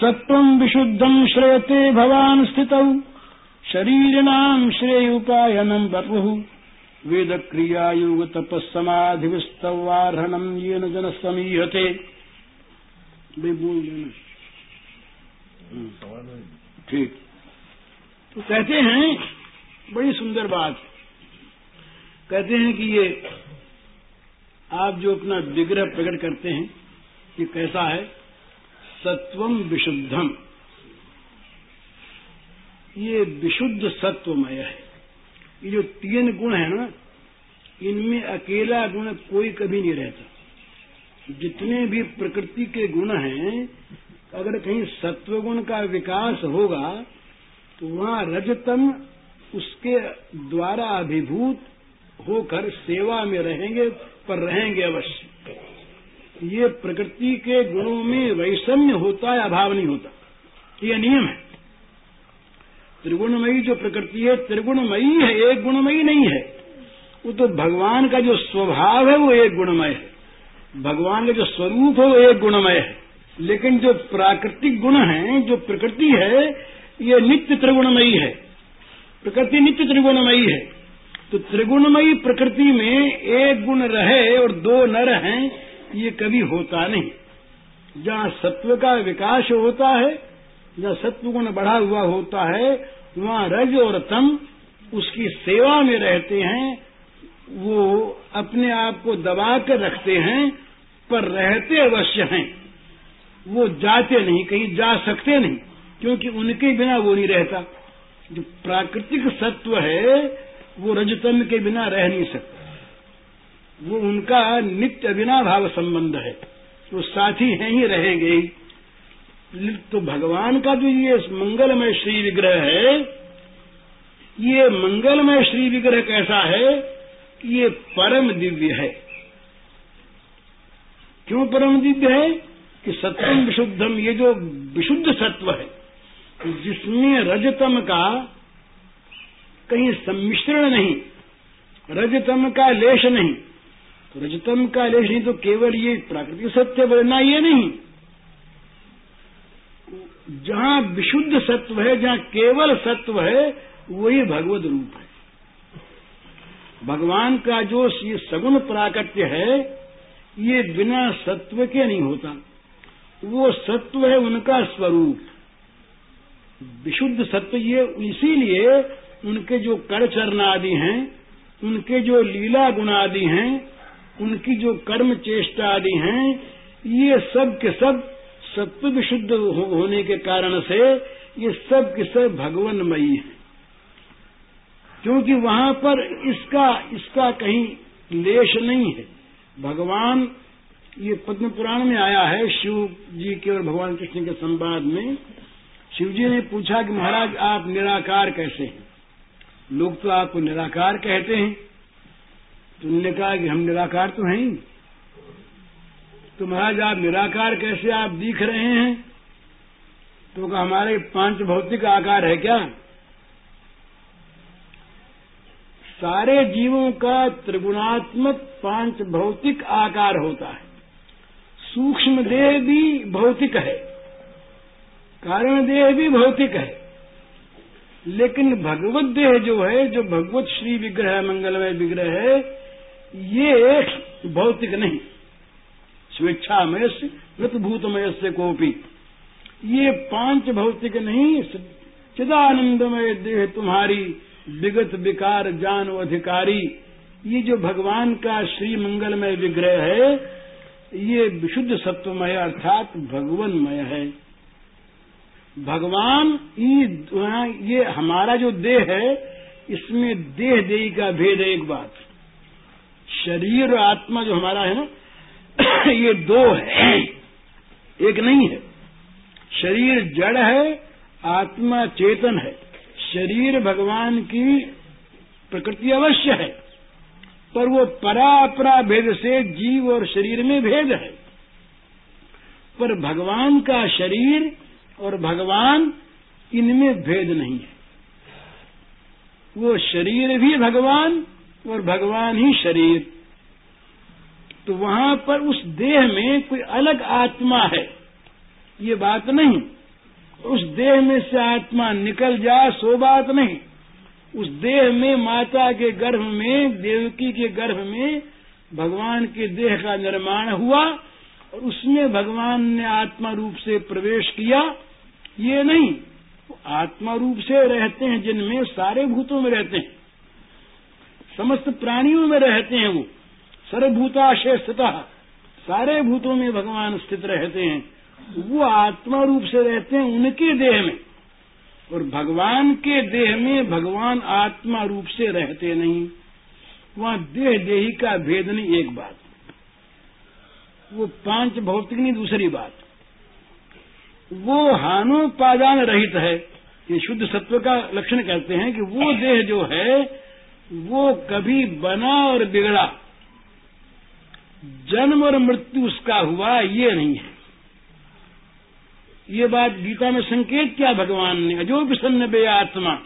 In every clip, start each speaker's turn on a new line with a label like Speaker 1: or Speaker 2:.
Speaker 1: सत्वम् विशुद्धम् श्रेयते भवान् स्थितौ। शरीरिणाम् श्रेयोपायनम् वपुः। वेदक्रियायोगतपस्समाधिविस्तवार्हणम् येन जनः समीहते हम्म। ठीक। तो कहते हैं, बड़ी सुंदर बात। कहते हैं कि ये, आप जो अपना विग्रह प्रकट करते हैं, ये कैसा है? सत्वम विशुद्धम। ये विशुद्ध सत्वमय है। ये जो तीन गुण है ना, इनमें अकेला गुण कोई कभी नहीं रहता। जितने भी प्रकृति के गुण हैं, अगर कहीं सत्वगुण का विकास होगा तो वहाँ रजतम उसके द्वारा अभिभूत होकर सेवा में रहेंगे, पर रहेंगे अवश्य। ये प्रकृति के गुणों में वैषम्य होता है अभाव नहीं होता? ये नियम है। त्रिगुणमयी जो प्रकृति है, त्रिगुणमयी है, एक गुणमयी नहीं है। वो तो भगवान का जो स्वभाव है, वो एक गुणमय है। भगवान का जो स्वरूप है, वो एक गुणमय है। लेकिन जो प्राकृतिक गुण है, जो प्रकृति है, ये नित्य त्रिगुणमयी है। प्रकृति नित्य त्रिगुणमयी है। तो त्रिगुणमयी प्रकृति में एक गुण रहे और दो न रहें ये कभी होता नहीं। जहाँ सत्व का विकास होता है, जहाँ सत्व गुण बढ़ा हुआ होता है, वहाँ रज और तम उसकी सेवा में रहते हैं, वो अपने आप को दबा कर रखते हैं, पर रहते अवश्य हैं। वो जाते नहीं, कहीं जा सकते नहीं, क्योंकि उनके बिना वो नहीं रहता। जो प्राकृतिक सत्व है, वो रजतम के बिना रह नहीं सकता। वो उनका नित्य अविनाभाव संबंध है। वो साथी हैं ही रहेंगे तो भगवान का जो ये मंगलमय श्री विग्रह है, ये मंगलमय श्री विग्रह कैसा है ये परम दिव्य है। क्यों परम दिव्य है? कि सत्यम विशुद्धम, ये जो विशुद्ध सत्व है, जिसमें रजतम का कहीं सम्मिश्रण नहीं, रजतम का लेश नहीं तो रजतम का लेश नहीं तो केवल ये प्राकृतिक सत्य बनना ये नहीं। जहाँ विशुद्ध सत्व है, जहाँ केवल सत्व है, वही भगवत रूप है। भगवान का जो ये सगुण प्राकट्य है, ये बिना सत्व के नहीं होता। वो सत्व है उनका स्वरूप। विशुद्ध सत्व ये, इसीलिए उनके जो कर चरण आदि हैं, उनके जो लीला गुण आदि हैं उनकी जो कर्म चेष्टा आदि हैं, ये सब के सब सत्व विशुद्ध होने के कारण से ये सब के सब भगवानमयी है। क्योंकि वहाँ पर इसका इसका कहीं लेश नहीं है। भगवान, ये पद्म पुराण में आया है, शिव जी के और भगवान कृष्ण के संवाद में। शिव जी ने पूछा कि महाराज, आप निराकार कैसे हैं? लोग तो आपको निराकार कहते हैं। तो उन्होंने कहा कि हम निराकार तो हैं। तो महाराज, आप निराकार कैसे आप दिख रहे हैं? तो कहा, हमारे पाँच भौतिक आकार है क्या? सारे जीवों का त्रिगुणात्मक पाँच भौतिक आकार होता है। सूक्ष्म देह भी भौतिक है, कारण देह भी भौतिक है। लेकिन भगवत देह जो है, जो भगवत श्री विग्रह, मंगलमय विग्रह है ये भौतिक नहीं। स्वेच्छा स्वेच्छामय से मृतभूतमय से कोपी ये पाँच भौतिक नहीं चिदानंदमय देह तुम्हारी, विगत विकार जान अधिकारी। ये जो भगवान का श्री मंगलमय विग्रह है, ये विशुद्ध सत्वमय अर्थात भगवनमय है। भगवान ये हमारा जो देह है, इसमें देह देही का भेद है एक बात। शरीर और आत्मा जो हमारा है ना, ये दो है, एक नहीं है। शरीर जड़ है, आत्मा चेतन है। शरीर भगवान की प्रकृति अवश्य है, पर वो परापरा भेद से जीव और शरीर में भेद है। पर भगवान का शरीर और भगवान इनमें भेद नहीं है। वो शरीर भी भगवान और भगवान ही शरीर। तो वहाँ पर उस देह में कोई अलग आत्मा है। ये बात नहीं। उस देह में से आत्मा निकल जाए सो बात नहीं। उस देह में, माता के गर्भ में, देवकी के गर्भ में भगवान के देह का निर्माण हुआ और उसमें भगवान ने आत्मा रूप से प्रवेश किया। ये नहीं। आत्मा रूप से रहते हैं जिनमें सारे भूतों में रहते हैं। समस्त प्राणियों में रहते हैं वो। सर्वभूताशय स्थित सारे भूतों में भगवान स्थित रहते हैं। वो आत्मा रूप से रहते हैं उनके देह में। और भगवान के देह में भगवान आत्मा रूप से रहते नहीं। वहाँ देह देही का भेद नहीं, एक बात। वो पाँच भौतिक नहीं, दूसरी बात। वो हानोपादान रहित है। ये शुद्ध सत्व का लक्षण कहते हैं कि वो देह जो है, वो कभी बना और बिगड़ा। जन्म और मृत्यु उसका हुआ, ये नहीं है। ये बात गीता में संकेत किया भगवान ने, अजो प्रसन्न बे आत्मा।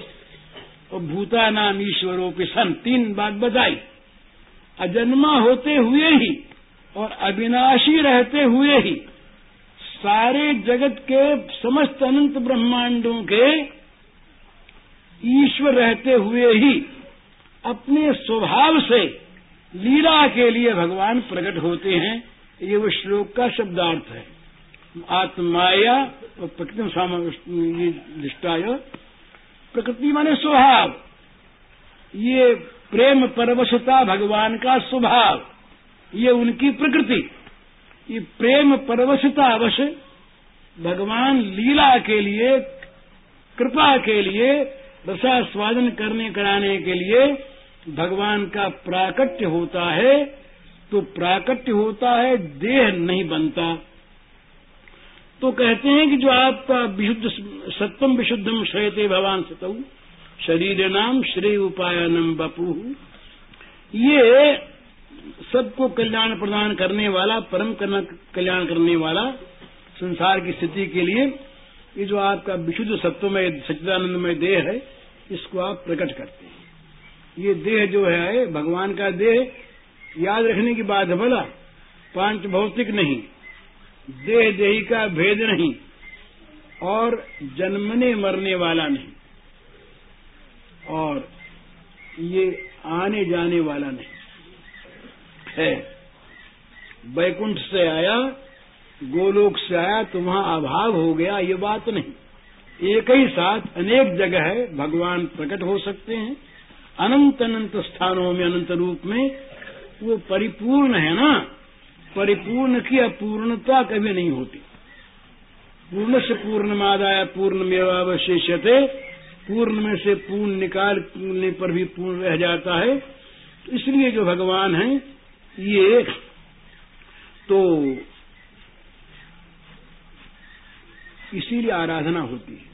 Speaker 1: और भूता नाम ईश्वरों के सन, तीन बात बताई। अजन्मा होते हुए ही और अविनाशी रहते हुए ही सारे जगत के समस्त अनंत ब्रह्मांडों के ईश्वर रहते हुए ही अपने स्वभाव से लीला के लिए भगवान प्रकट होते हैं, ये वो श्लोक का शब्दार्थ है। आत्माया और प्रकृति दृष्टाय प्रकृति माने स्वभाव। ये प्रेम परवशता भगवान का स्वभाव, ये उनकी प्रकृति। ये प्रेम परवशता अवश्य भगवान लीला के लिए, कृपा के लिए दशा रसास्वादन करने कराने के लिए भगवान का प्राकट्य होता है तो प्राकट्य होता है, देह नहीं बनता। तो कहते हैं कि जो आपका विशुद्ध सत्वम विशुद्धम श्रेयते भगवान सतऊ शरीर नाम श्रेय उपायनम बपू ये सबको कल्याण प्रदान करने वाला, परम कल्याण करने वाला संसार की स्थिति के लिए, ये जो आपका विशुद्ध सत्वमय, सच्चिदानंदमय देह है, इसको आप प्रकट करते हैं। ये देह जो है भगवान का देह, याद रखने की बात है बोला पाँच भौतिक नहीं, देह देही का भेद नहीं, और जन्मने मरने वाला नहीं, और ये आने जाने वाला नहीं। है। बैकुंठ से आया, गोलोक से आया तो वहाँ अभाव हो गया, ये बात नहीं। एक ही साथ अनेक जगह है, भगवान प्रकट हो सकते हैं। अनंत अनंत स्थानों में, अनंत रूप में, वो परिपूर्ण है ना? परिपूर्ण की अपूर्णता कभी नहीं होती। पूर्ण से पूर्ण मादाया पूर्ण मेवावशेषते पूर्ण में से पूर्ण निकालने पर भी पूर्ण रह जाता है। तो इसलिए जो भगवान है, ये तो इसीलिए आराधना होती है।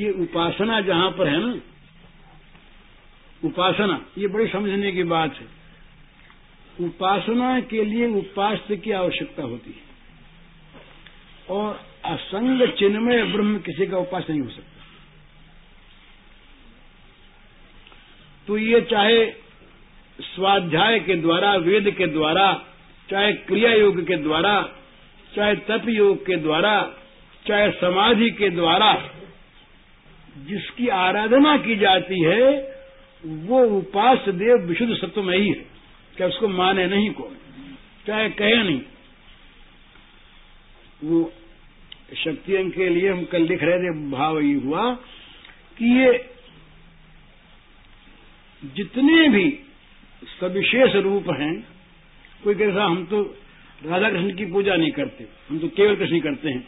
Speaker 1: ये उपासना जहाँ पर है ना उपासना, ये बड़ी समझने की बात है। उपासना के लिए उपास्य की आवश्यकता होती है। और असंग चिन्मय ब्रह्म किसी का उपास नहीं हो सकता। तो ये चाहे स्वाध्याय के द्वारा, वेद के द्वारा, चाहे क्रिया योग के द्वारा, चाहे तप योग के द्वारा, चाहे समाधि के द्वारा, जिसकी आराधना की जाती है वो उपास देव विशुद्ध सत्व में ही है। क्या उसको माने नहीं को चाहे कहे नहीं? वो शक्ति अंग के लिए हम कल लिख रहे थे, भाव ये हुआ कि ये जितने भी सविशेष रूप हैं, कोई कैसा हम तो राधा कृष्ण की पूजा नहीं करते, हम तो केवल कृष्ण करते हैं।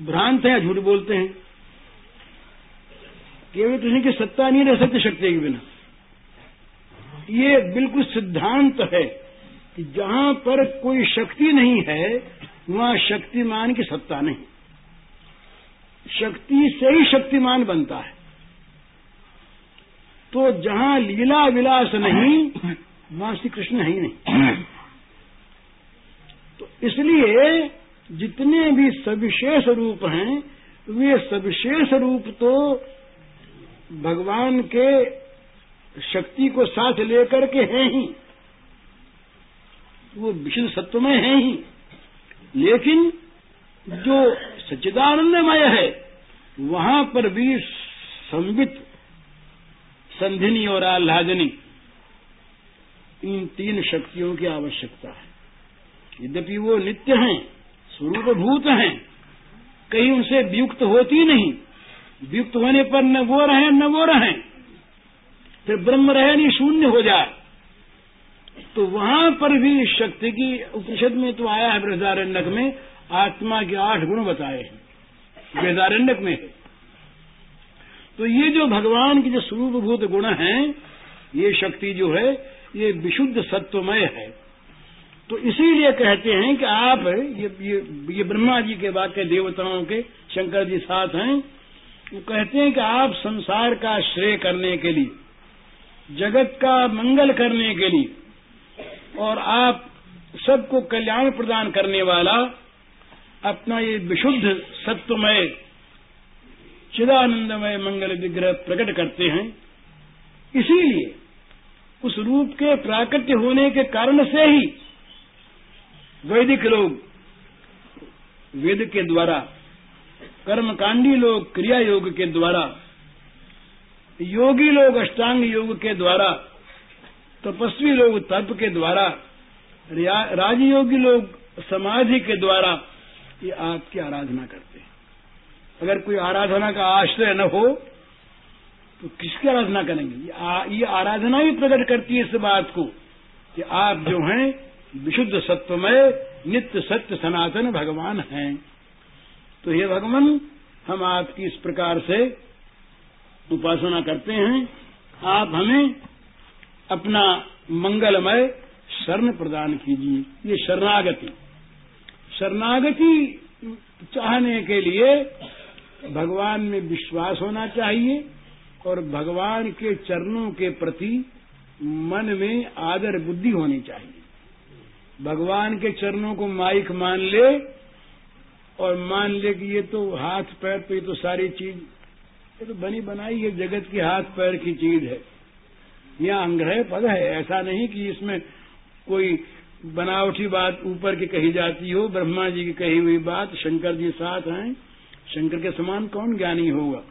Speaker 1: भ्रांत है, झूठ बोलते हैं। केवल कृष्ण की सत्ता नहीं रह सकती शक्ति के बिना। ये बिल्कुल सिद्धांत है कि जहाँ पर कोई शक्ति नहीं है, वहाँ शक्तिमान की सत्ता नहीं। शक्ति से ही शक्तिमान बनता है। तो जहाँ लीला विलास नहीं, वहाँ श्री कृष्ण है ही नहीं। तो इसलिए जितने भी सविशेष रूप हैं, वे सविशेष रूप तो भगवान के शक्ति को साथ लेकर के हैं ही। वो विशुद्ध सत्व में हैं ही। लेकिन जो सच्चिदानंदमय है, वहाँ पर भी संवित संधिनी और आह्लादनी, इन तीन शक्तियों की आवश्यकता है। यद्यपि वो नित्य हैं, स्वरूपभूत हैं, कहीं उनसे वियुक्त होती नहीं वियुक्त होने पर न वो रहे न वो रहे। फिर ब्रह्म रहे नहीं शून्य हो जाए। तो वहाँ पर भी शक्ति की उपनिषद में तो आया है बृहदारण्यक में आत्मा के आठ गुण बताए हैं। बृहदारण्यक में। तो ये जो भगवान के जो स्वरूपभूत गुण हैं ये शक्ति जो है ये विशुद्ध सत्वमय है। तो इसीलिए कहते हैं कि आप ये ये, ये ब्रह्मा जी के वाक्य देवताओं के शंकर जी साथ हैं वो कहते हैं कि आप संसार का श्रेय करने के लिए, जगत का मंगल करने के लिए, और आप सबको कल्याण प्रदान करने वाला अपना ये विशुद्ध सत्वमय चिदानंदमय मंगल विग्रह प्रकट करते हैं। इसीलिए उस रूप के प्राकट्य होने के कारण से ही वैदिक लोग वेद के द्वारा कर्मकांडी लोग, क्रिया योग के द्वारा, योगी लोग, अष्टांग योग के द्वारा, तपस्वी लोग, तप के द्वारा राजयोगी लोग, समाधि के द्वारा, ये आपकी आराधना करते हैं। अगर कोई आराधना का आश्रय न हो तो किसकी आराधना करेंगे? ये आराधना ही प्रकट करती है इस बात को, कि आप जो हैं, विशुद्ध सत्वमय, नित्य सत्य सनातन भगवान हैं। तो हे भगवान, हम आपकी इस प्रकार से उपासना करते हैं। आप हमें अपना मंगलमय शरण प्रदान कीजिए। ये शरणागति। शरणागति चाहने के लिए भगवान में विश्वास होना चाहिए और भगवान के चरणों के प्रति मन में आदर बुद्धि होनी चाहिए। भगवान के चरणों को माइक मान ले और मान ले कि ये तो हाथ पैर पे तो सारी चीज़, ये तो बनी बनाई ये जगत की हाथ पैर की चीज़ है। यह अंग्रह पद है, ऐसा नहीं कि इसमें कोई बनावटी बात ऊपर की कही जाती हो, ब्रह्मा जी की कही हुई बात, शंकर जी साथ हैं, शंकर के समान कौन ज्ञानी होगा?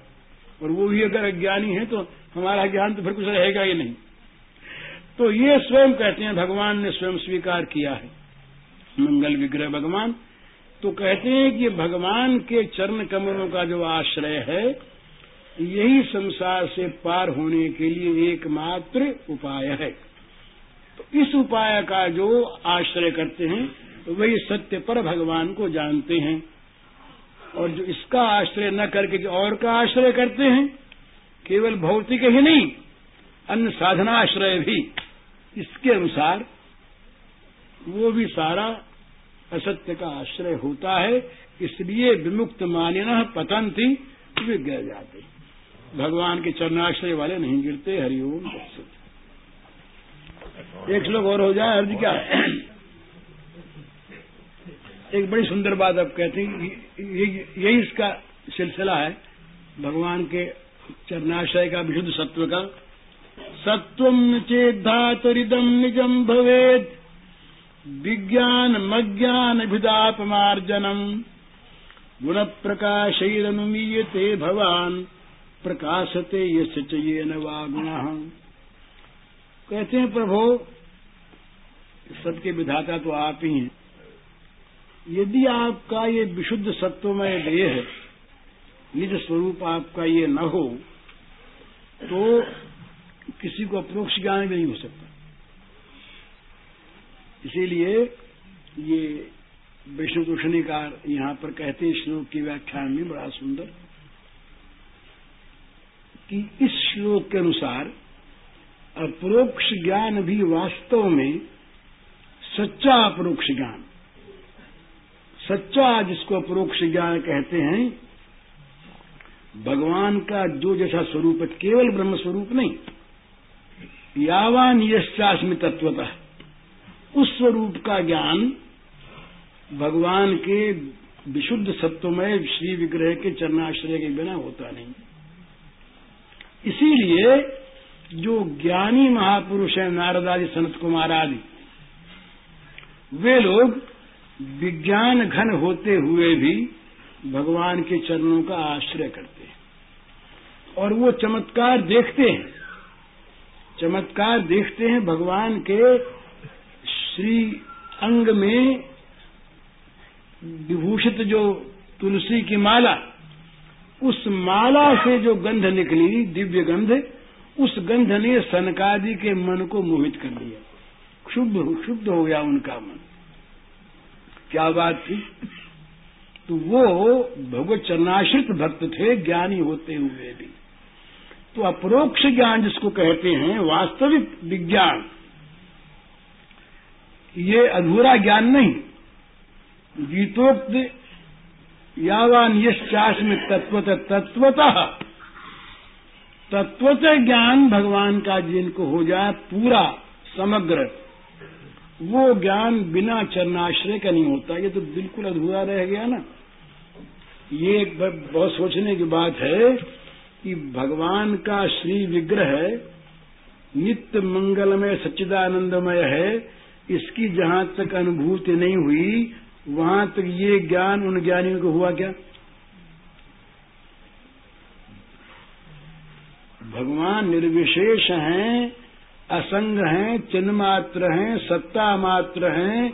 Speaker 1: और वो भी अगर अज्ञानी है तो हमारा ज्ञान तो फिर कुछ रहेगा ही नहीं। तो ये स्वयं कहते हैं, भगवान ने स्वयं स्वीकार किया है। मंगल विग्रह भगवान तो कहते हैं कि भगवान के चरण कमलों का जो आश्रय है, यही संसार से पार होने के लिए एकमात्र उपाय है। तो इस उपाय का जो आश्रय करते हैं, वही सत्य पर भगवान को जानते हैं। और जो इसका आश्रय न करके जो और का आश्रय करते हैं, केवल भौतिक ही नहीं, अन्य साधनाश्रय भी, इसके अनुसार वो भी सारा असत्य का आश्रय होता है, इसलिए विमुक्त मानिन थी वे गिर जाते। भगवान के चरणाश्रय वाले नहीं गिरते हरिओम एक श्लोक और हो जाए अर्ज़ क्या? एक बड़ी सुंदर बात आप कहते हैं यही इसका सिलसिला है, भगवान के चरणाश्रय का, विशुद्ध सत्व का। सत्व चेधातुरिदम निजम भवेद विज्ञान मज्ञान भिदापमार्जनम गुण प्रकाशरनुमीयते भवान, प्रकाशते यश चये न गुण कहते हैं, प्रभो सबके विधाता तो आप ही हैं। यदि आपका ये विशुद्ध सत्वमय देह है निज स्वरूप आपका ये न हो तो किसी को अप्रोक्ष ज्ञान भी नहीं हो सकता। इसीलिए ये विष्णु तुषणिकार यहाँ पर कहते हैं श्लोक की व्याख्यान में बड़ा सुंदर कि इस श्लोक के अनुसार अप्रोक्ष ज्ञान भी वास्तव में सच्चा अपरोक्ष ज्ञान। सच्चा जिसको अपरोक्ष ज्ञान कहते हैं, भगवान का जो जैसा स्वरूप है, केवल ब्रह्म स्वरूप नहीं, यावान यश्चास्मि तत्वतः। उस स्वरूप का ज्ञान भगवान के विशुद्ध सत्वमय श्री विग्रह के चरणाश्रय के बिना होता नहीं। इसीलिए जो ज्ञानी महापुरुष है, नारद आदि सनत कुमार आदि, वे लोग विज्ञान घन होते हुए भी भगवान के चरणों का आश्रय करते हैं। और वो चमत्कार देखते हैं। चमत्कार देखते हैं भगवान के श्री अंग में विभूषित जो तुलसी की माला, उस माला से जो गंध निकली, दिव्य गंध, उस गंध ने सनकादि के मन को मोहित कर दिया। शुद्ध शुद्ध हो गया उनका मन। क्या बात थी? तो वो भगवत चरणाश्रित भक्त थे, ज्ञानी होते हुए भी। तो अप्रोक्ष ज्ञान जिसको कहते हैं, वास्तविक विज्ञान ये अधूरा ज्ञान नहीं। गीतोक्त यावान यश में तत्वत तत्वतः। तत्वत ज्ञान भगवान का जिनको हो जाए पूरा, समग्र। वो ज्ञान बिना चरणाश्रय का नहीं होता। ये तो बिल्कुल अधूरा रह गया ना। ये एक बहुत सोचने की बात है कि भगवान का श्री विग्रह नित्य मंगलमय सच्चिदानंदमय है। इसकी जहाँ तक अनुभूति नहीं हुई, वहाँ तक ये ज्ञान उन ज्ञानियों को हुआ क्या? भगवान निर्विशेष हैं, असंग हैं, चिन्ह मात्र हैं, सत्ता मात्र हैं,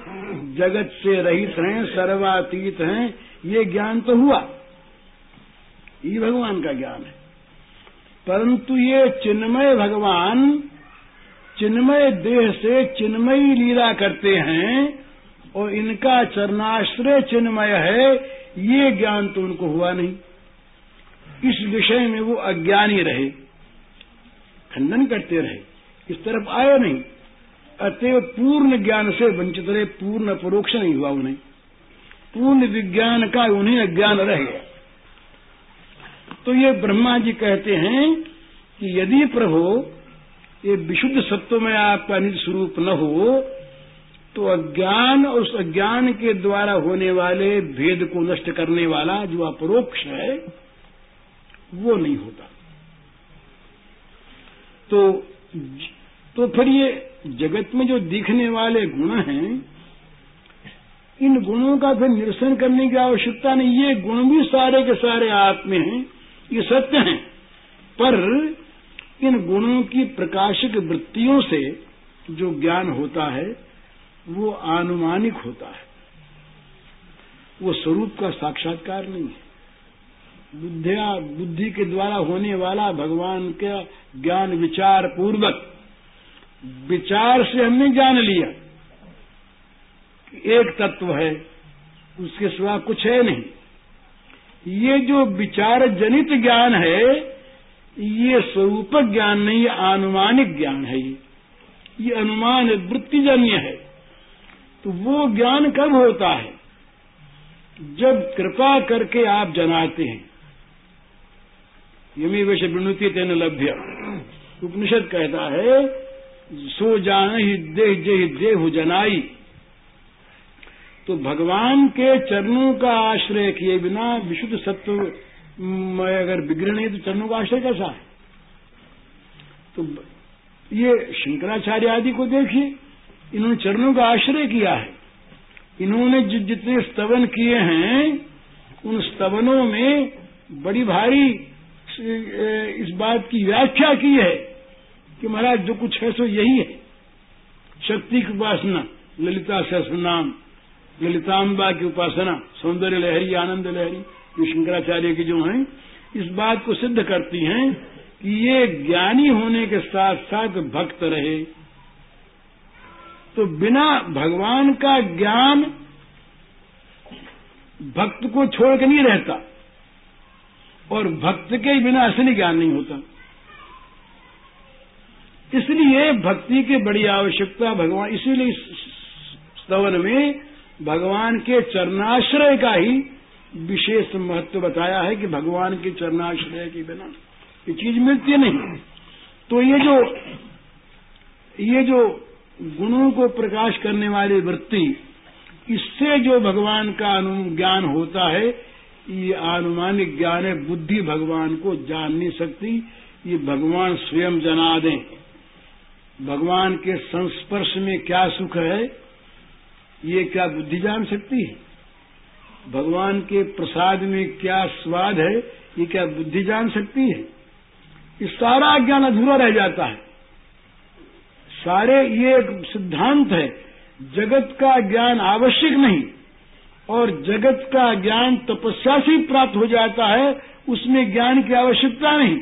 Speaker 1: जगत से रहित हैं, सर्वातीत हैं, ये ज्ञान तो हुआ। ये भगवान का ज्ञान है। परंतु ये चिन्मय भगवान चिन्मय देह से चिन्मयी लीला करते हैं और इनका चरणाश्रय चिन्मय है, ये ज्ञान तो उनको हुआ नहीं। इस विषय में वो अज्ञानी रहे, खंडन करते रहे, इस तरफ़ आए नहीं। अतएव पूर्ण ज्ञान से वंचित रहे, पूर्ण परोक्ष नहीं हुआ उन्हें। पूर्ण विज्ञान का उन्हें अज्ञान रह। गया तो ये ब्रह्मा जी कहते हैं कि यदि प्रभु ये विशुद्ध सत्व में आपका निज स्वरूप न हो तो अज्ञान और उस अज्ञान के द्वारा होने वाले भेद को नष्ट करने वाला जो अपरोक्ष है, वो नहीं होता। तो तो फिर ये जगत में जो दिखने वाले गुण हैं, इन गुणों का फिर निरसन करने की आवश्यकता नहीं। ये गुण भी सारे के सारे आप में हैं, ये सत्य हैं, पर इन गुणों की प्रकाशिक वृत्तियों से जो ज्ञान होता है, वो आनुमानिक होता है। वो स्वरूप का साक्षात्कार नहीं है। बुद्धिया, बुद्धि के द्वारा होने वाला भगवान का ज्ञान विचार पूर्वक विचार से हमने जान लिया। कि एक तत्व है, उसके सिवा कुछ है नहीं। ये जो विचार जनित ज्ञान है ये स्वरूप ज्ञान नहीं अनुमानिक ज्ञान है ये। अनुमान वृत्तिजन्य है। तो वो ज्ञान कब होता है? जब कृपा करके आप जनाते हैं। यमी विष विनुति तेन लभ्य। उपनिषद कहता है, सो जान ही देह जे देह जनाई। तो भगवान के चरणों का आश्रय किए बिना विशुद्ध सत्व में अगर बिगड़े नहीं तो चरणों का आश्रय कैसा है तो ये शंकराचार्य आदि को देखिए, इन्होंने चरणों का आश्रय किया है। इन्होंने जितने स्तवन किए हैं, उन स्तवनों में बड़ी भारी इस बात की व्याख्या की है कि महाराज जो कुछ है सो यही है। शक्ति की उपासना, ललिता सहस्र नाम ललिताम्बा की उपासना, सौंदर्य लहरी, आनंद लहरी ये शंकराचार्य की जो हैं, इस बात को सिद्ध करती हैं कि ये ज्ञानी होने के साथ साथ भक्त रहे। तो बिना भगवान का ज्ञान भक्त को छोड़ के नहीं रहता। और भक्त के बिना असली ज्ञान नहीं होता। इसलिए भक्ति की बड़ी आवश्यकता भगवान, इसीलिए इस स्तवन में भगवान के चरणाश्रय का ही विशेष महत्व बताया है कि भगवान के चरणाश्रय के बिना ये चीज़ मिलती नहीं तो ये जो ये जो गुणों को प्रकाश करने वाली वृत्ति, इससे जो भगवान का ज्ञान होता है, ये अनुमानिक ज्ञान है, बुद्धि भगवान को जान नहीं सकती, ये भगवान स्वयं जना दें। भगवान के संस्पर्श में क्या सुख है, ये क्या बुद्धि जान सकती है? भगवान के प्रसाद में क्या स्वाद है, ये क्या बुद्धि जान सकती है? ये सारा ज्ञान अधूरा रह जाता है। सारे ये एक सिद्धांत है, जगत का ज्ञान आवश्यक नहीं, और जगत का ज्ञान तपस्या से प्राप्त हो जाता है, उसमें ज्ञान की आवश्यकता नहीं।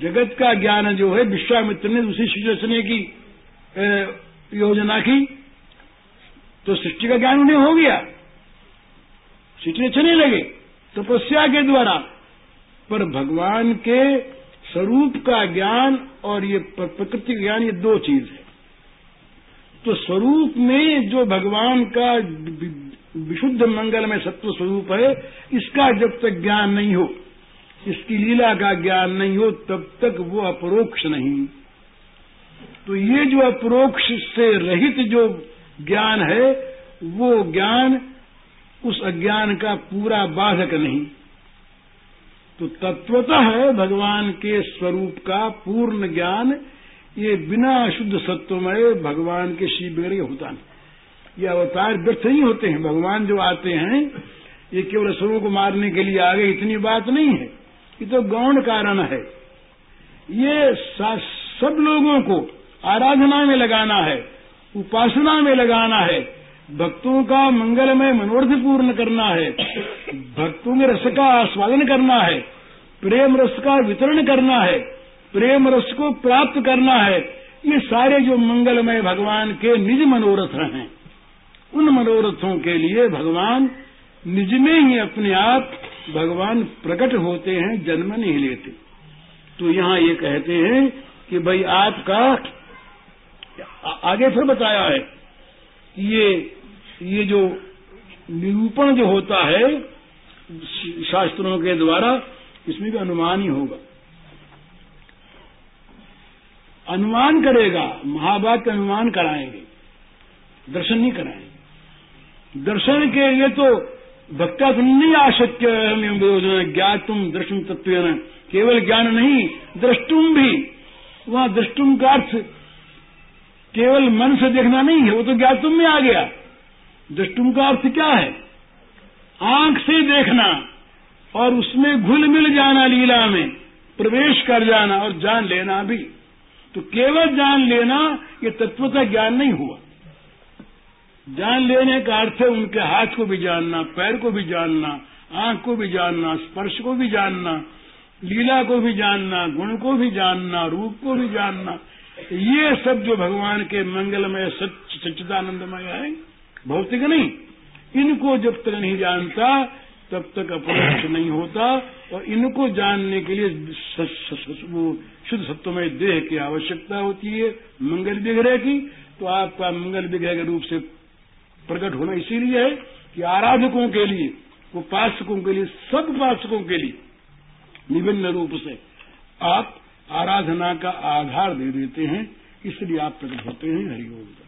Speaker 1: जगत का ज्ञान जो है, विश्वामित्र ने उसी सृष्टि की योजना की। तो सृष्टि का ज्ञान उन्हें हो गया। सृष्टि अच्छे नहीं लगे, तपस्या तो के द्वारा। पर भगवान के स्वरूप का ज्ञान और ये प्रकृति ज्ञान, ये दो चीज़ है। तो स्वरूप में जो भगवान का विशुद्ध मंगल में सत्व स्वरूप है, इसका जब तक ज्ञान नहीं हो, इसकी लीला का ज्ञान नहीं हो, तब तक वो अपरोक्ष नहीं। तो ये जो अपरोक्ष से रहित जो ज्ञान है, वो ज्ञान उस अज्ञान का पूरा बाधक नहीं। तो तत्वतः भगवान के स्वरूप का पूर्ण ज्ञान, ये बिना शुद्ध सत्वमय भगवान के शिव बगैर होता नहीं। ये अवतार व्यर्थ नहीं होते हैं। भगवान जो आते हैं, ये केवल असुरों को मारने के लिए आ गए इतनी बात नहीं है। ये तो गौण कारण है। ये सब लोगों को आराधना में लगाना है। उपासना में लगाना है। भक्तों का मंगलमय मनोरथ पूर्ण करना है। भक्तों के रस का आस्वादन करना है। प्रेम रस का वितरण करना है। प्रेम रस को प्राप्त करना है। ये सारे जो मंगलमय भगवान के निज मनोरथ हैं। उन मनोरथों के लिए भगवान निज में ही अपने आप भगवान प्रकट होते हैं, जन्म नहीं लेते। तो यहाँ ये कहते हैं कि भाई आपका आगे फिर बताया है कि ये ये जो निरूपण जो होता है, शास्त्रों के द्वारा, इसमें भी अनुमान ही होगा। अनुमान करेगा, महाभारत अनुमान कराएँगे, दर्शन नहीं कराएँगे। दर्शन के लिए तो भक्ता नहीं आशक्य ज्ञातुम दर्शन तत्व केवल ज्ञान नहीं दृष्टुम भी। वहाँ दृष्टुम का अर्थ केवल मन से देखना नहीं है, वो तो ज्ञातुम में आ गया। दृष्टुम का अर्थ क्या है? आँख से देखना और उसमें घुल मिल जाना लीला में, प्रवेश कर जाना और जान लेना भी। तो केवल जान लेना, ये तत्व का ज्ञान नहीं हुआ। जान लेने का अर्थ है उनके हाथ को भी जानना, पैर को भी जानना, आँख को भी जानना, स्पर्श को भी जानना, लीला को भी जानना, गुण को भी जानना, रूप को भी जानना। ये सब जो भगवान के मंगलमय, सच, सच्चिदानंदमय है, भौतिक नहीं। इनको जब तक नहीं जानता, तब तक अपरोक्ष नहीं होता, और इनको जानने के लिए वो शुद्ध सत्वमय देह की आवश्यकता होती है, मंगल विग्रह की। तो आपका मंगल विग्रह के रूप से प्रकट होना इसीलिए है कि आराधकों के लिए उपासकों के लिए, सब उपासकों के लिए विभिन्न रूप से आप आराधना का आधार दे देते हैं इसलिए आप प्रकट होते हैं हरिओम।